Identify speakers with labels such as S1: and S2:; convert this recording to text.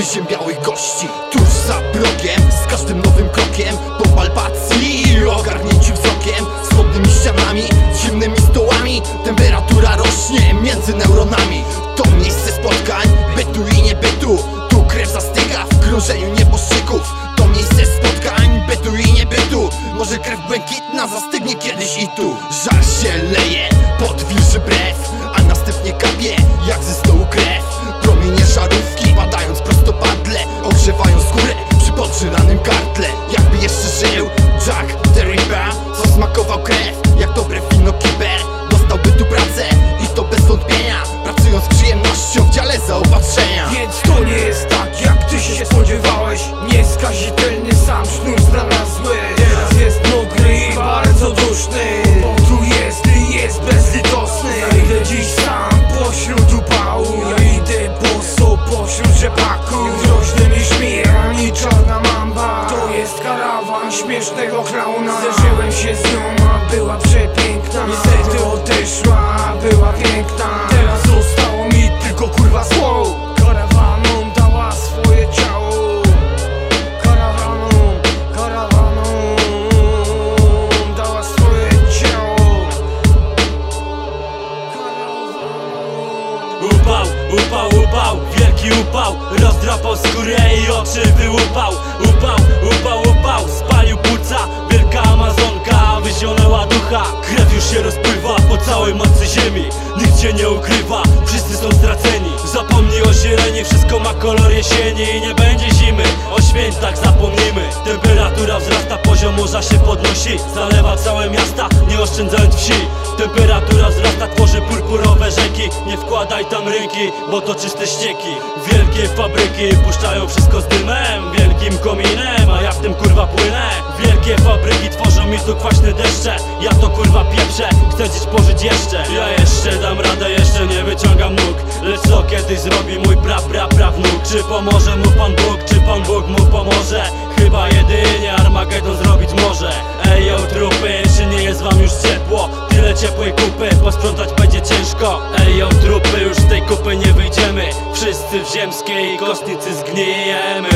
S1: zaprasza wyziębiałych gości Tuż za progiem, z każdym nowym krokiem Po palpacji i ogarnięciu wzrokiem Z chłodnymi ścianami, zimnymi stołami Temperatura rośnie między neuronami. To miejsce spotkań, bytu i niebytu. Tu krew zastyga w krążeniu nieboszczyków. To miejsce spotkań, bytu i niebytu. Może krew błękitna zastygnie kiedyś i tu. Żar się leje pod wilży brew
S2: jest karawan śmiesznego klauna. Zderzyłem się z nią, a była przepiękna. Niestety odeszła, była piękna. Teraz zostało mi tylko kurwa zło Karawaną dała swoje ciało. Karawaną, karawaną dała swoje ciało.
S3: Upał, upał, upał, upał Rozdrapał skórę i oczy wyłupał. Upał, upał, upał, spalił płuca. Wielka amazonka wyzionęła ducha. Krew już się rozpływa po całej mocy ziemi. Nikt cię nie ukrywa, wszyscy są straceni. Zapomnij o zieleni, wszystko ma kolor jesieni I nie będzie zimy, o świętach zapomnimy. Temperatura wzrasta, poziom morza się podnosi. Zalewa całe miasta, nie oszczędzając wsi Temperatura wzrasta, tworzy purpurowe rzeki. Nie wkładaj tam ręki, bo to czyste ścieki. Wielkie fabryki puszczają wszystko z dymem Wielkim kominem, a ja w tym kurwa płynę. Wielkie fabryki tworzą mi tu kwaśne deszcze. Ja to kurwa pieprzę, chcę dziś pożyć jeszcze. Ja jeszcze dam radę, jeszcze nie wyciągam nóg. Lecz co kiedyś zrobi mój pra pra prawnuk Czy pomoże mu Pan Bóg, czy Pan Bóg mu pomoże? Chyba jedynie kupy nie wyjdziemy. Wszyscy w ziemskiej kostnicy zgnijemy